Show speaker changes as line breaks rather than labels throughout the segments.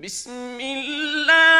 بسم اللہ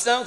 سخ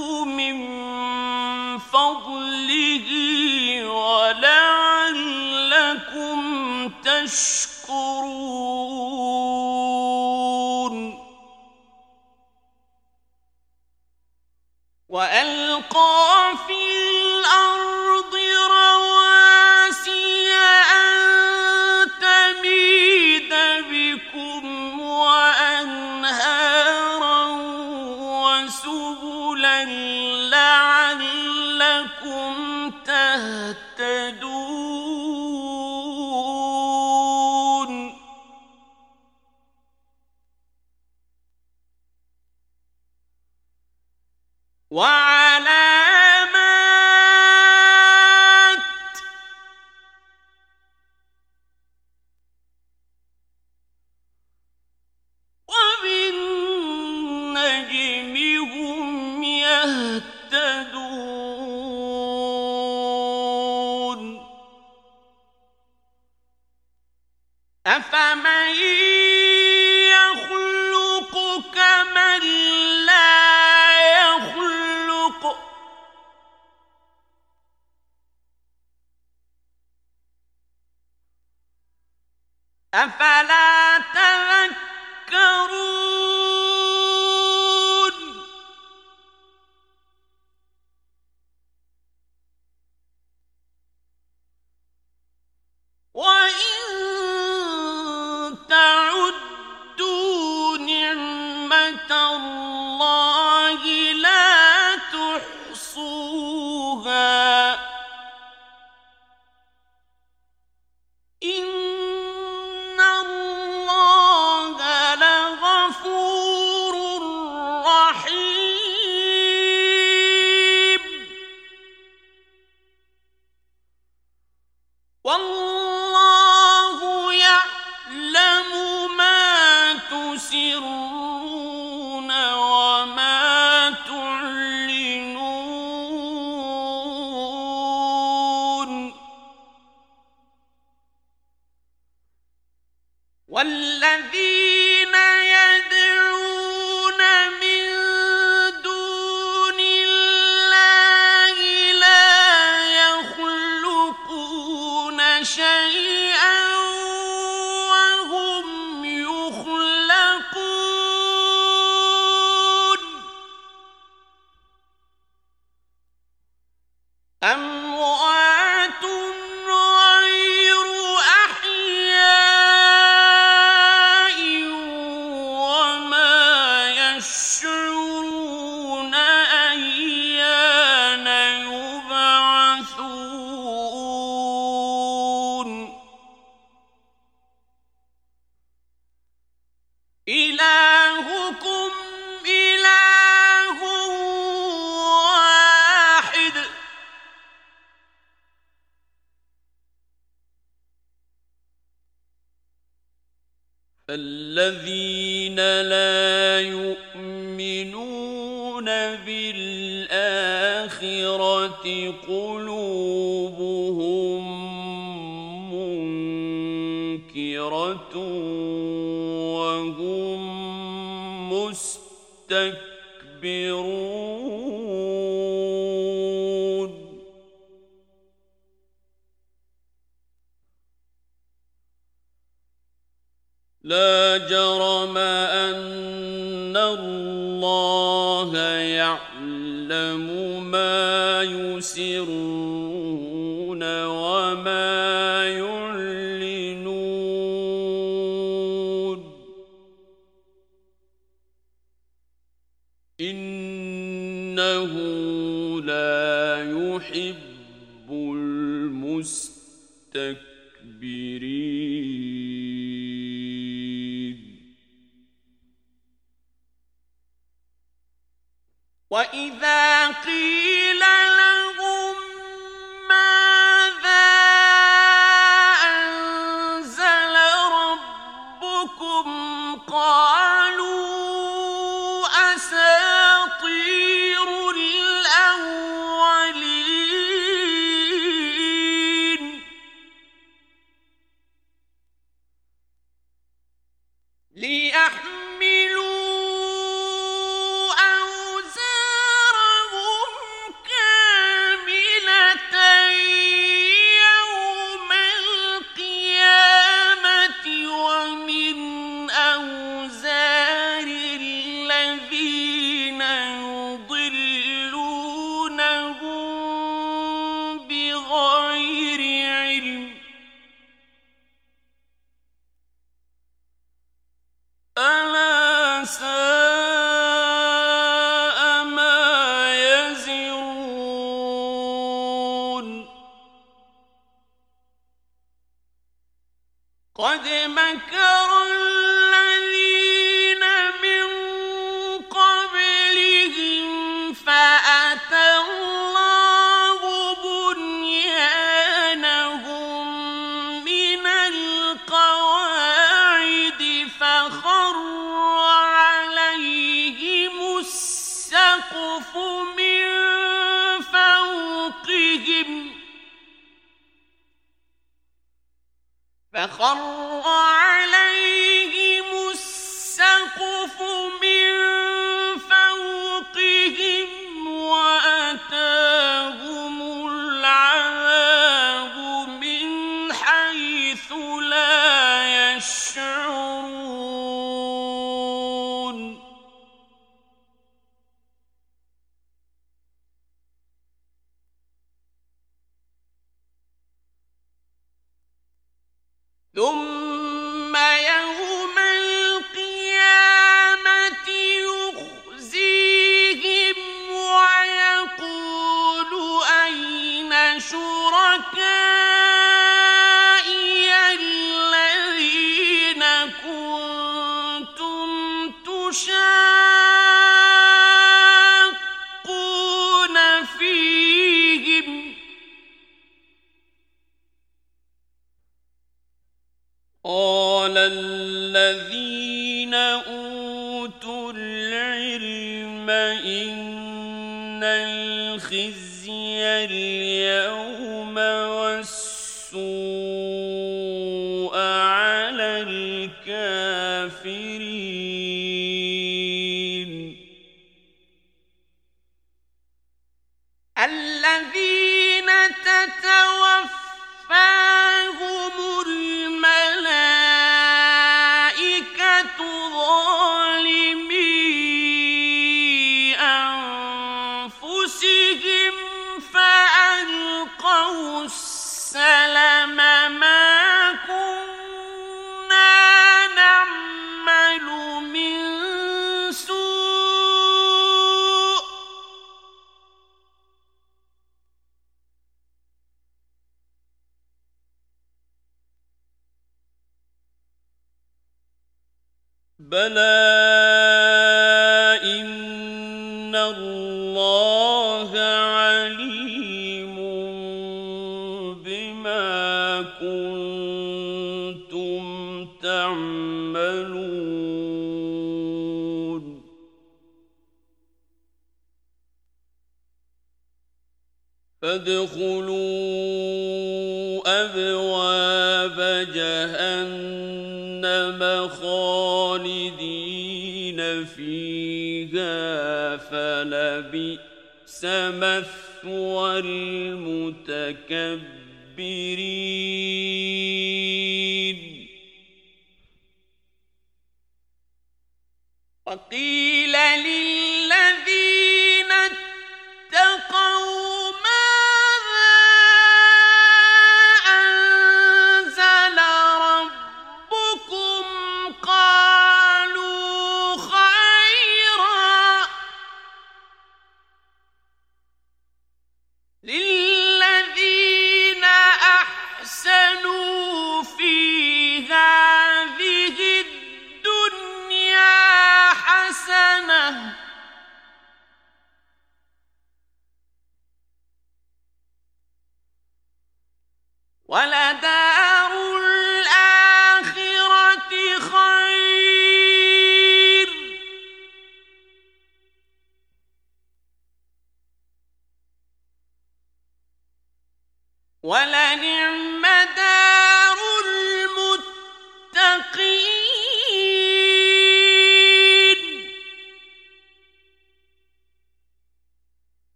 تشكرون تَذَرُونَ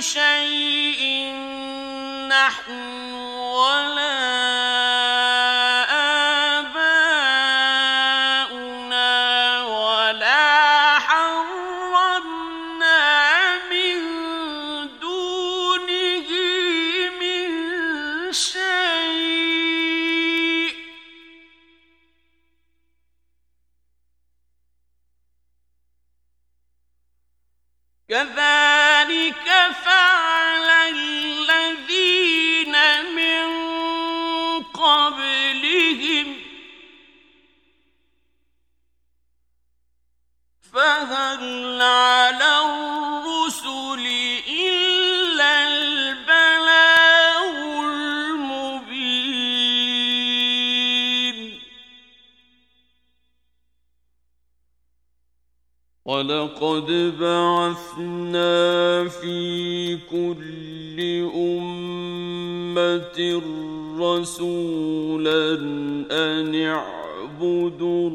شيء نحن ولا لقد بعثنا في كل أمة رسولا أن اعبدوا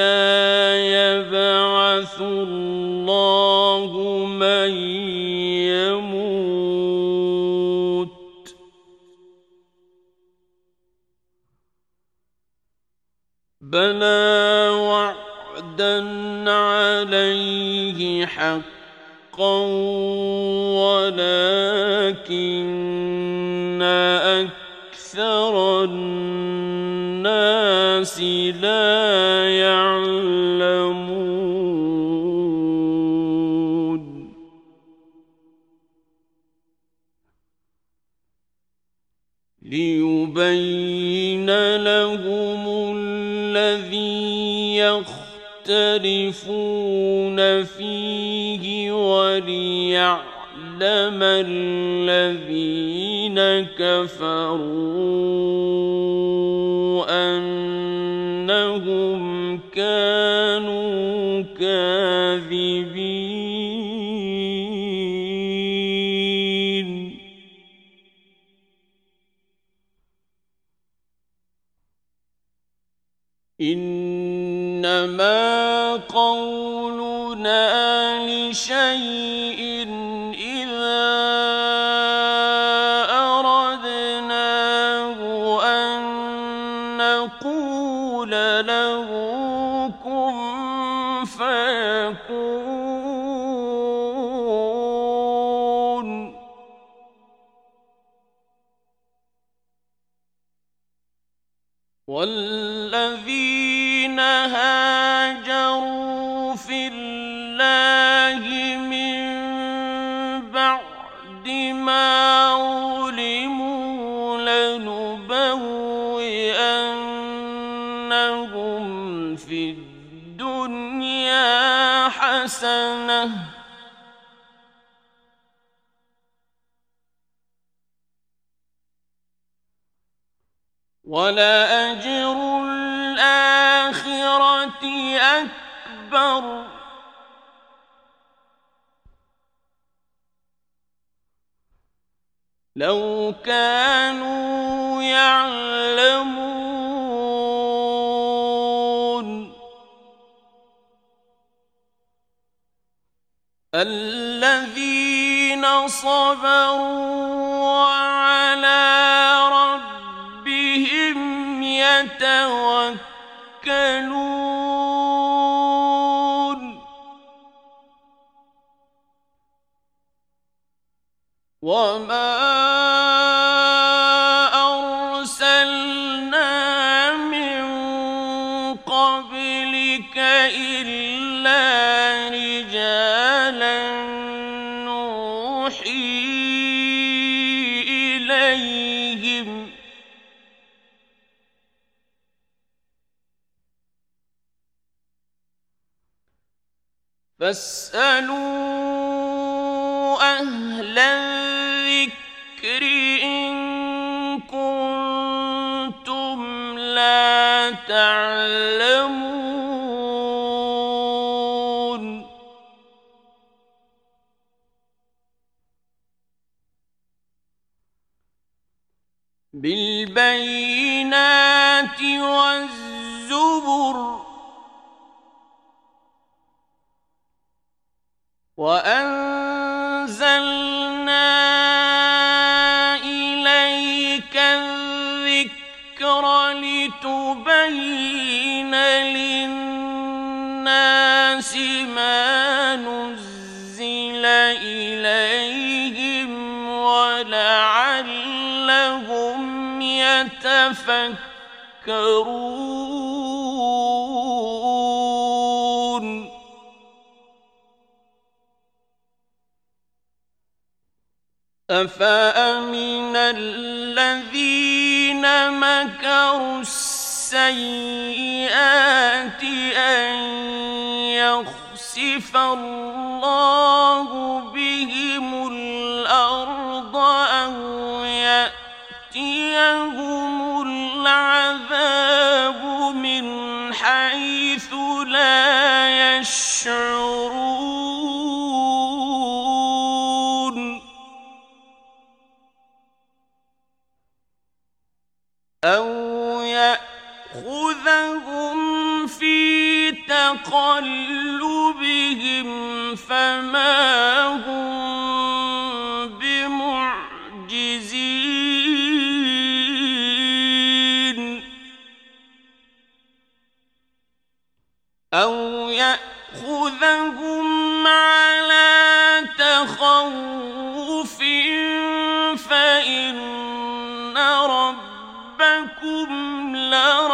إِلَّا كفروا تَتَوَكَّلُونَ وَمَا فاسألوا وأنزلنا إليك الذكر لتبين للناس ما نزل إليهم ولعلهم يتفكرون أفأمن الذين مكروا السيئات أن يخسف الله بهم الأرض أو يأتيهم تقلبهم فما هم بمعجزين. أو يأخذهم على تخوف فإن ربكم لرؤوف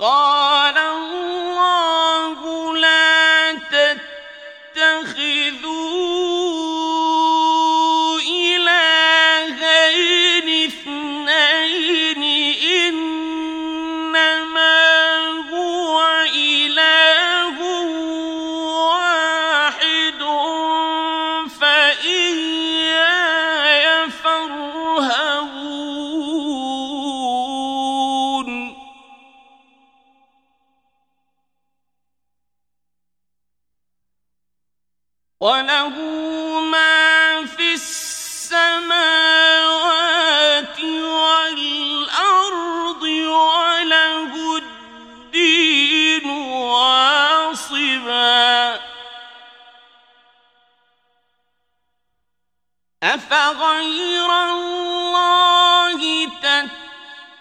وقال غير الله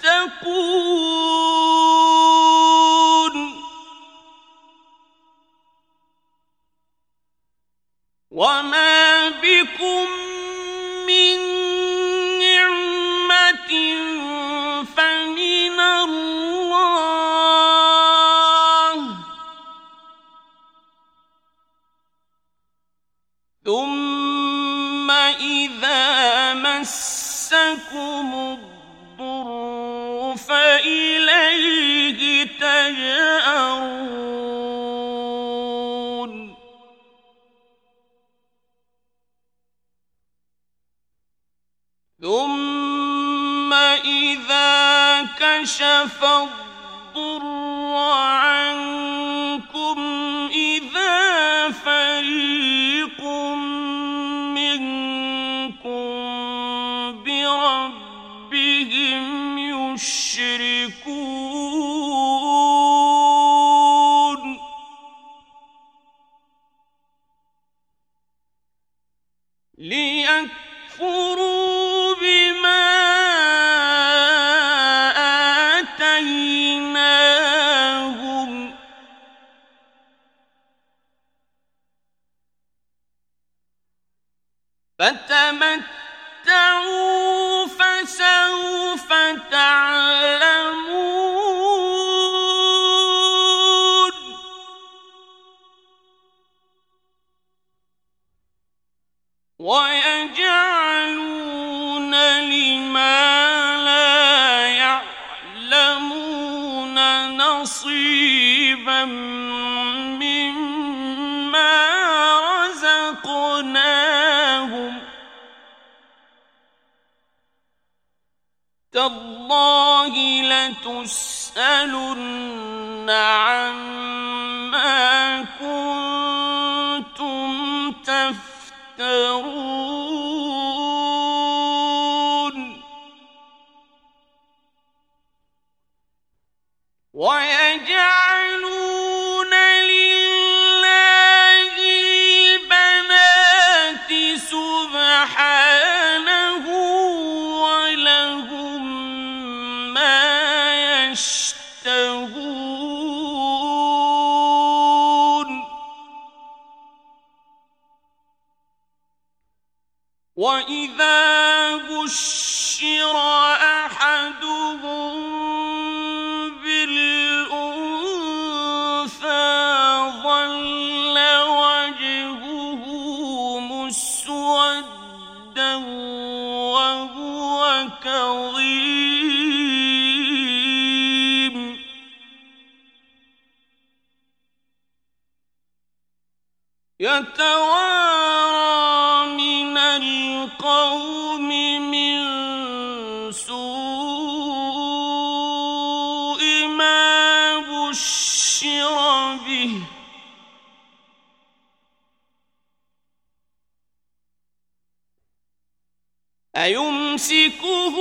تتقون كشف تعالى تُسْأَلُنَّ عَنْ وَإِذَا بُشِّرَ أَحَدُهُمْ بِالْأُنثَى ظَلَّ وَجْهُهُ مُسْوَدًّا وَهُوَ كَظِيمٌ يَتَوَارَى کو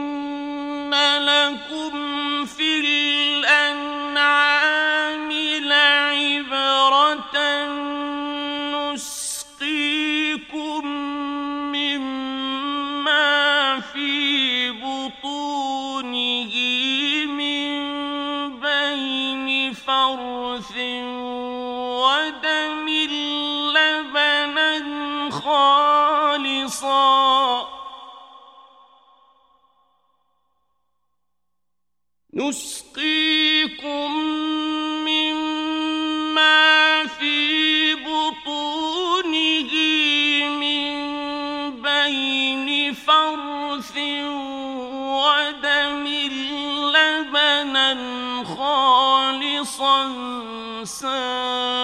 سو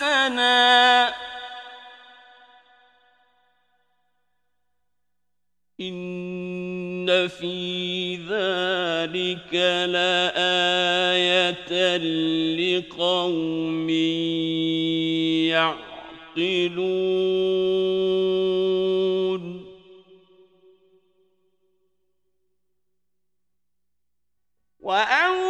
حسنا. ان في ذلك لآية لقوم يعقلون. وأن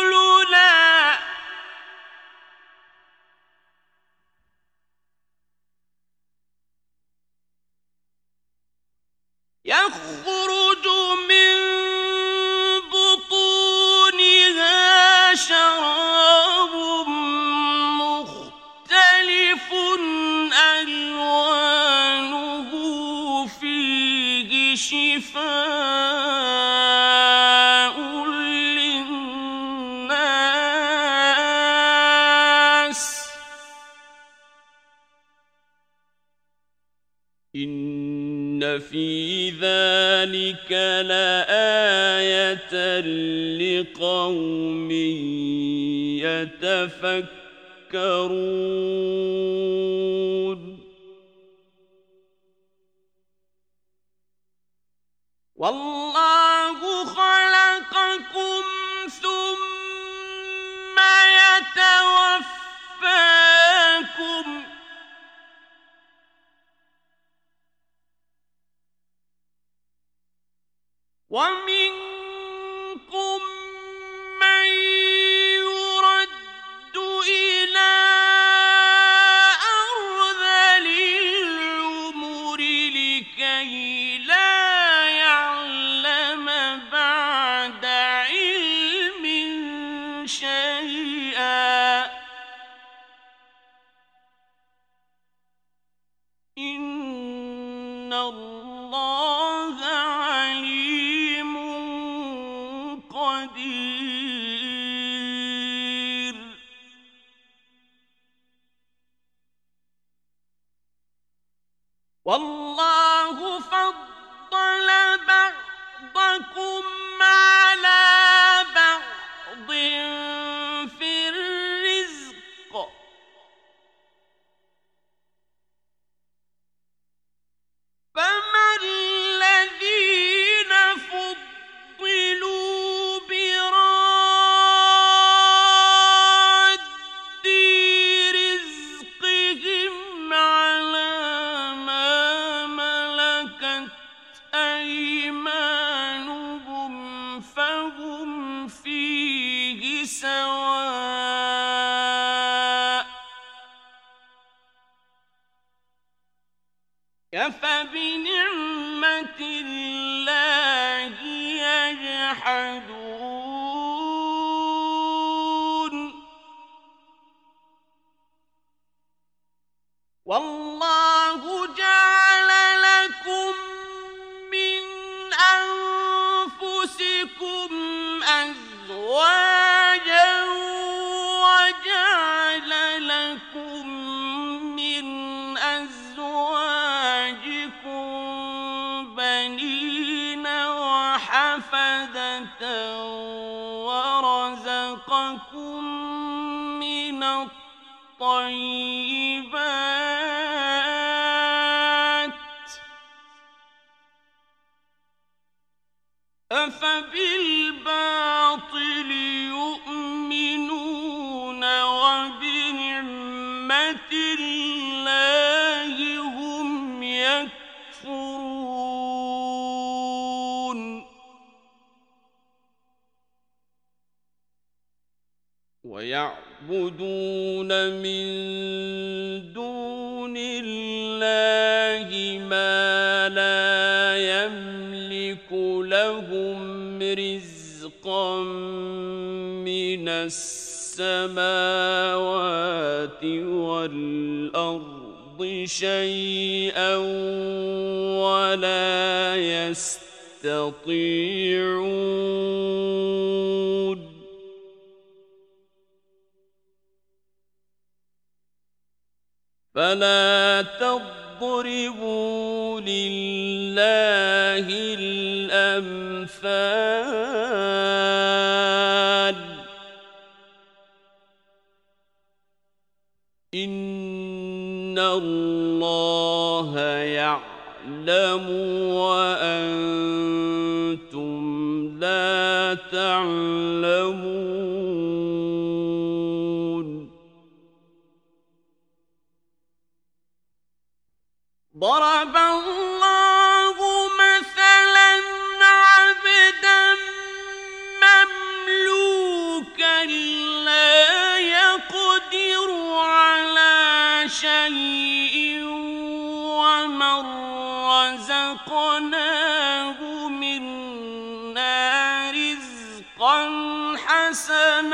سر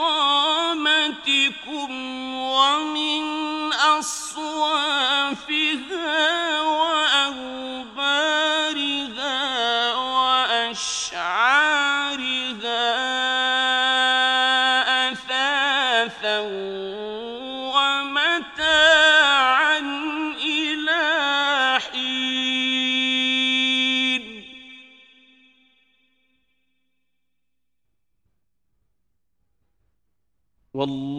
إقامتكم ومن أصوافها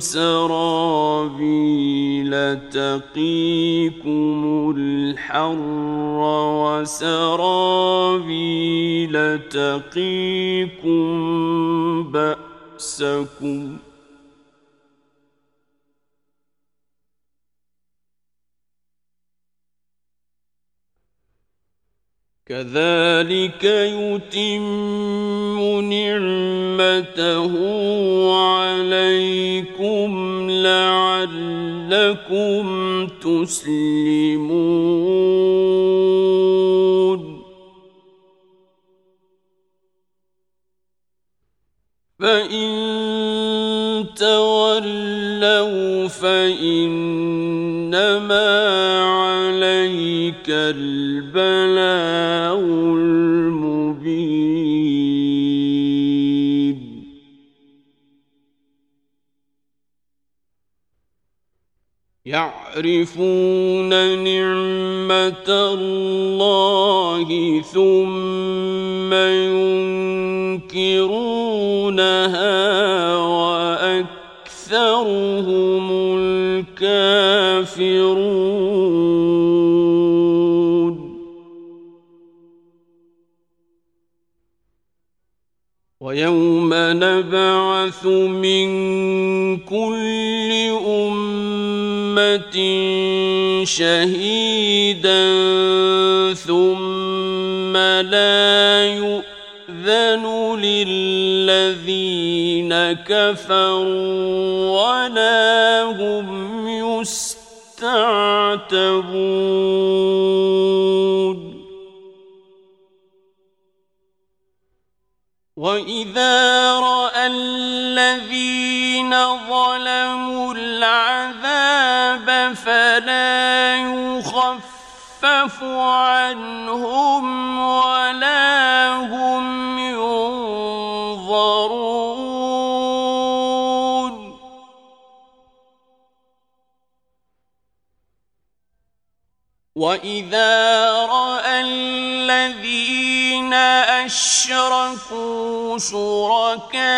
سرابيل تقيكم الحر وسرابيل تقيكم بأسكم كذلك يتم نعمته عليكم لعلكم تسلمون فإن تولوا فإنما عليك البلاغ يعرفون نعمة الله ثم ينكرونها وأكثرهم الكافرون. ويوم نبعث من كل أمة شهيدا ثم لا يؤذن للذين كفروا ولا هم يستعتبون يخفف عنهم ولا هم ينظرون. وإذا رأى الذين أشركوا شركاءهم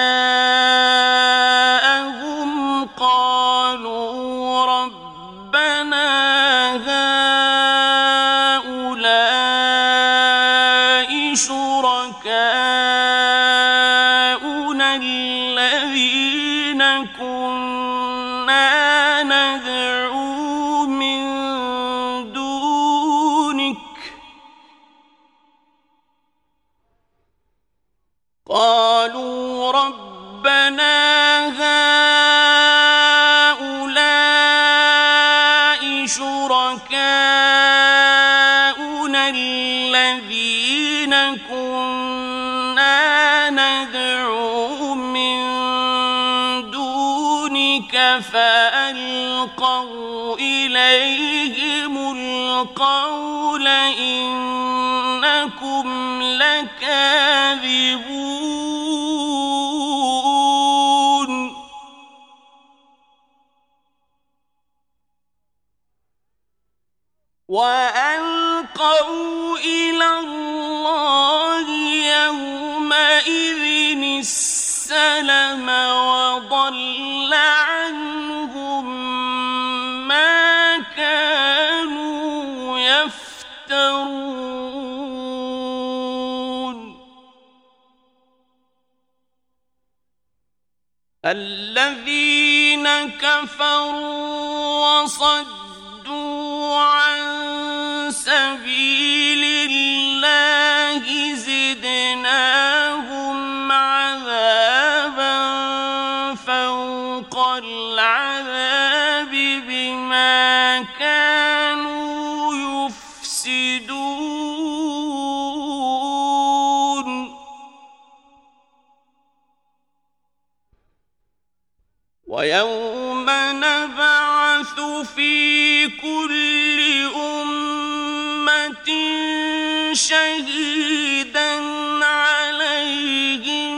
الذين كفروا وصدوا عن سبيل ويوم نبعث في كل أمة شهيدا عليهم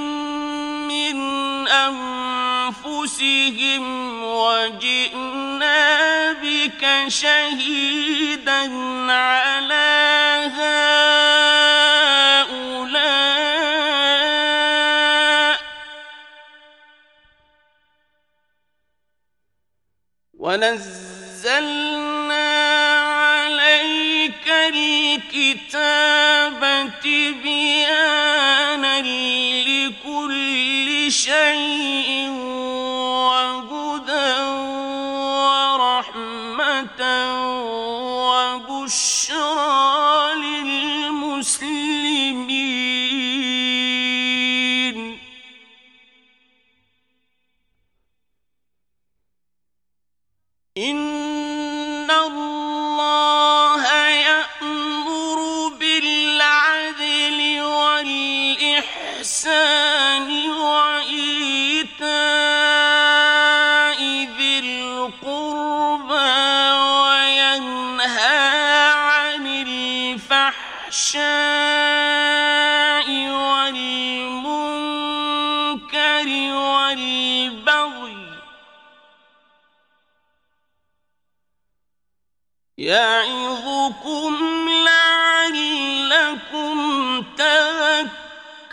من أنفسهم وجئنا بك شهيدا على هؤلاء ونزلنا عليك الكتاب تبيانا لكل شيء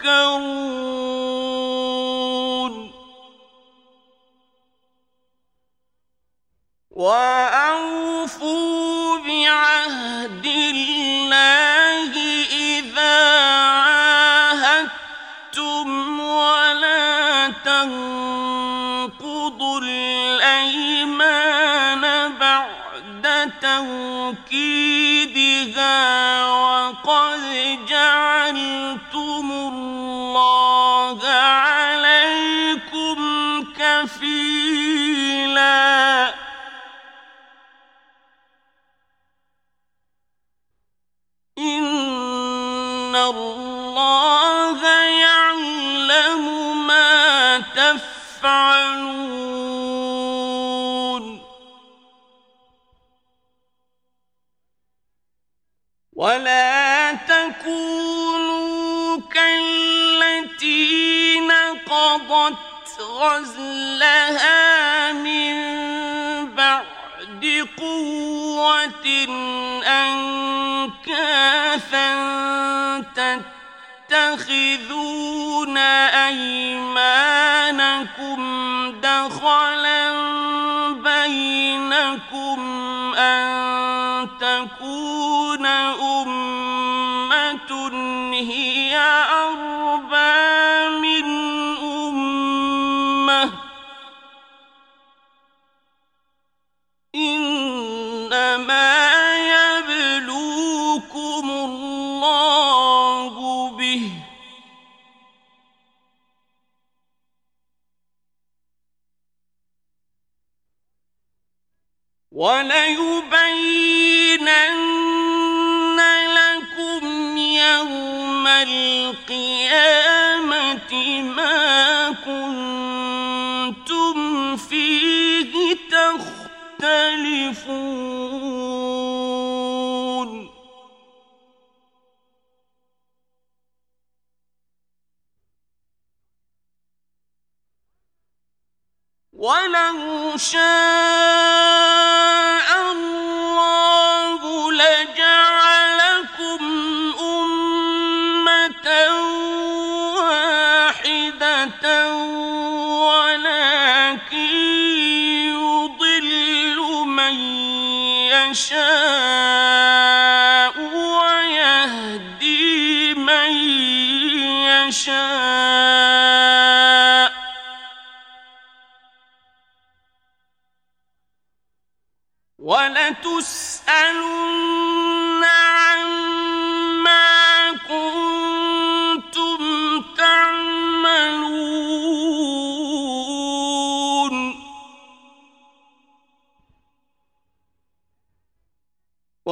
تذكرون ولا تكونوا كالتي نقضت غزلها من بعد قوة أنكاثا تتخذون أيمانكم دخلا بينكم أن تكون وليبينن لكم يوم القيامة ما كنتم فيه تختلفون. ولو شاء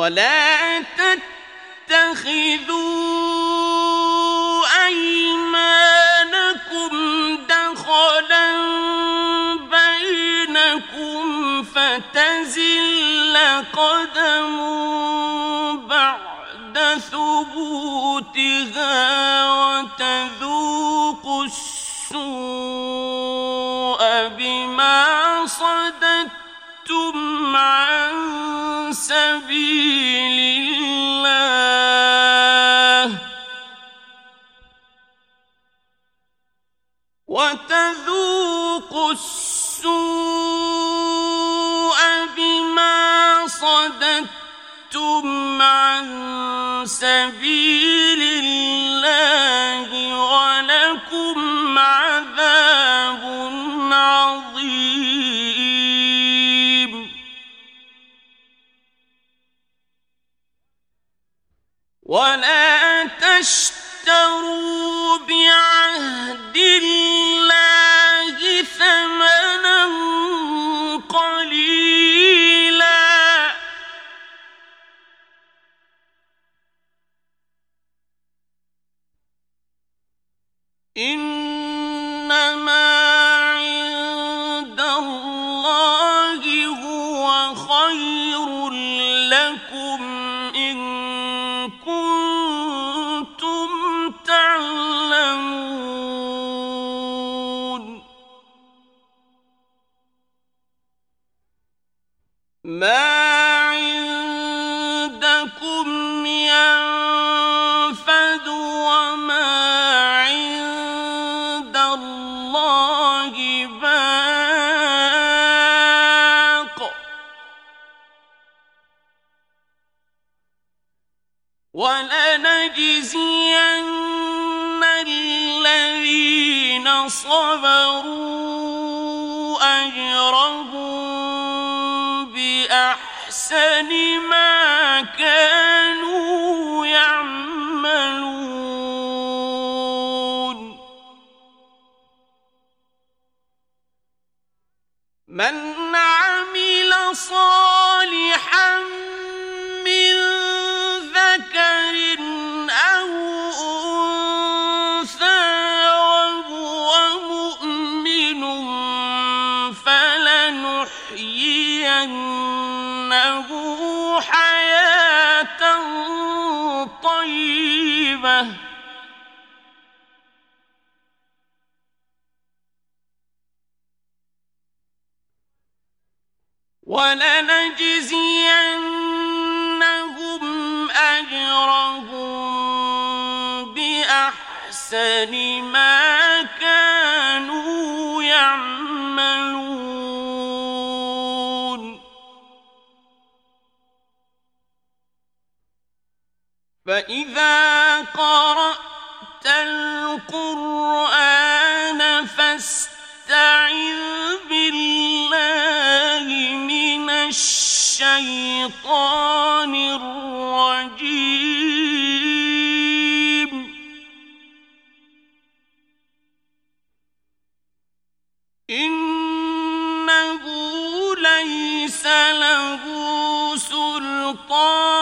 ولا تتخذوا أيمانكم دخلا بينكم فتزل قدم بعد ثبوتها وتذوقوا السوء سبيل الله وتذوقوا السوء بما صددتم عن سبيل الله ولا بعهد الله ولنجزينهم أجرهم بأحسن ما كانوا يعملون. فإذا الشيطان الرجيم. إنه ليس له سلطان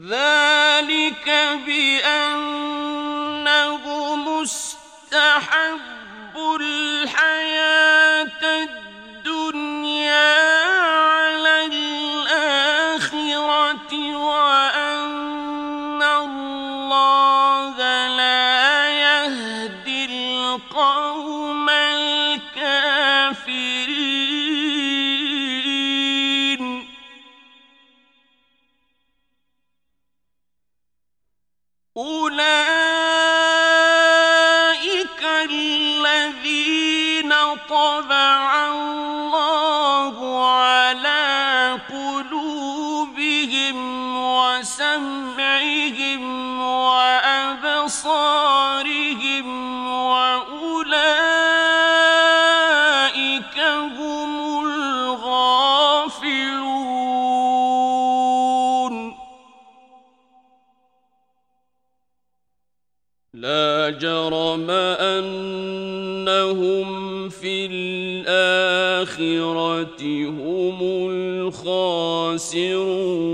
ذَٰلِكَ بِأَنَّهُمُ مستحب خاسرون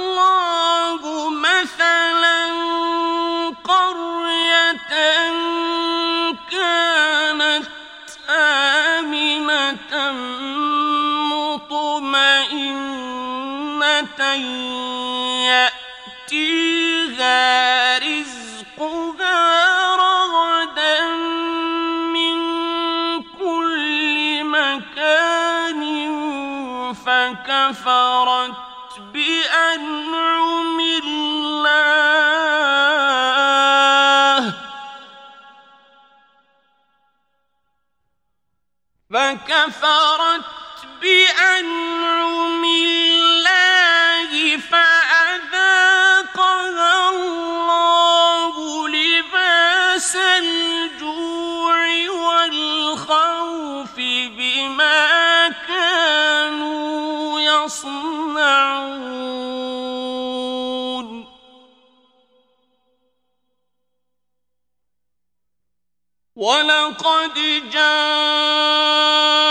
من يأتيها فكفرت بأنعم الله. فكفرت بأنعم بما كانوا يصنعون ولقد جاء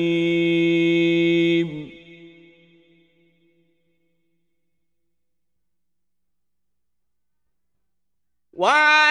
وعلى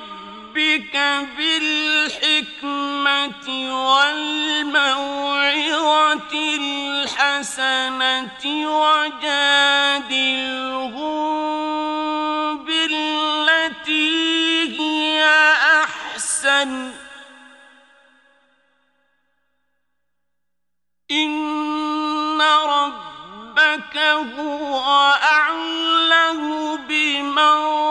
والموعظة الحسنة وجادلهم بالتي هي أحسن إن ربك هو أعلم بمن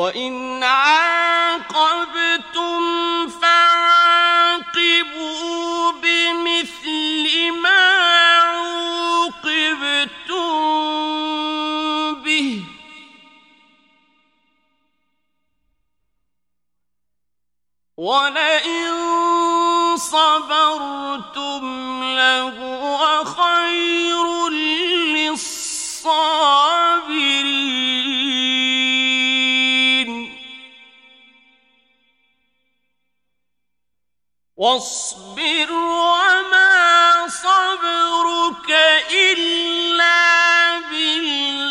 وإن عاقبتم فعاقبوا بمثل ما عوقبتم به ولئن صبرتم لهو خير للصابرين واصبر وما صبرك إلا بالله.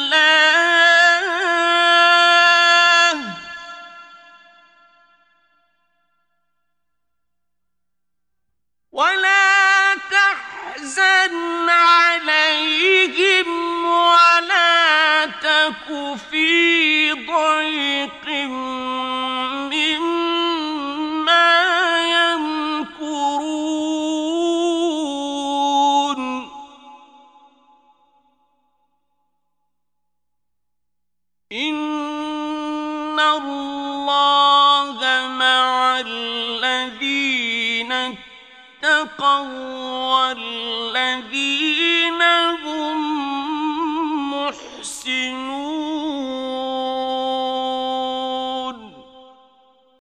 ولا تحزن عليهم ولا تك في ضيق الذين